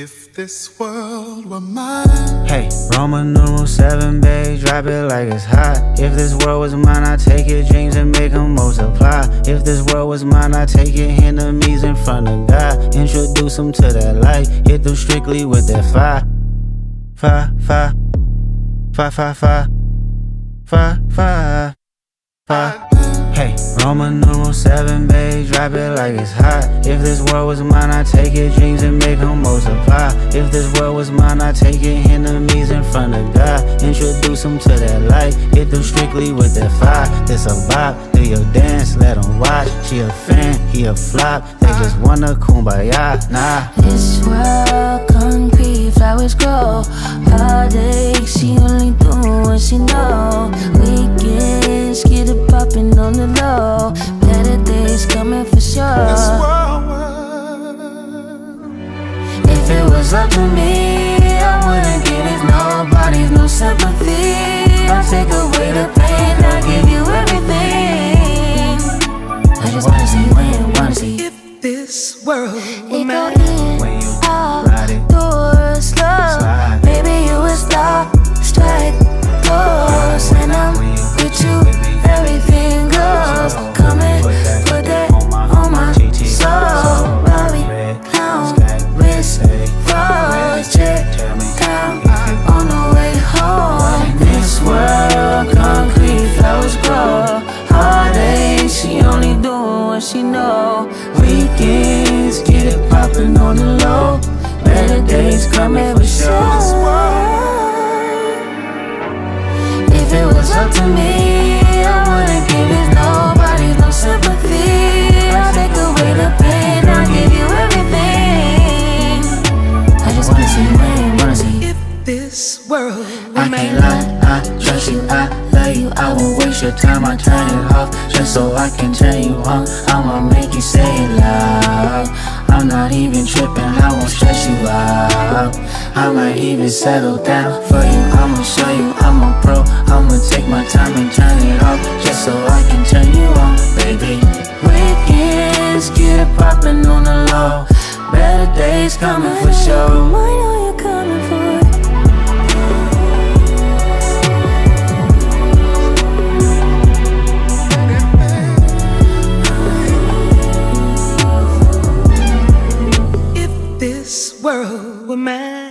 If this world were mine. Hey, Roman numeral 7, babe, drop it like it's hot. If this world was mine, I'd take your dreams and make them multiply. If this world was mine, I'd take your enemies in front of God. Introduce them to that light, hit them strictly with that fire. Fire, fire, fire, fire, fire, fire, fire, fire. Hey, Roman numeral 7, babe, drop it like it's hot. If this world was mine, I'd take your dreams and make them multiply. If this world was mine, I'd take your enemies in front of God. Introduce them to that light, hit them strictly with that fire. This a vibe, do your dance, let them watch. She a fan, he a flop, they just wanna kumbaya, nah. This world concrete, up to me, Weekends, get it poppin' on the low. Better days coming for sure. I can't lie, I trust you, I love you. I won't waste your time, I turn it off just so I can turn you on. I'ma make you say it loud. I'm not even tripping, I won't stress you out. I might even settle down for you. I'ma show you I'm a pro. I'ma take my time and turn it off just so I can turn you on, baby. Weekends get it poppin' on the low. Better days coming for sure. world where man.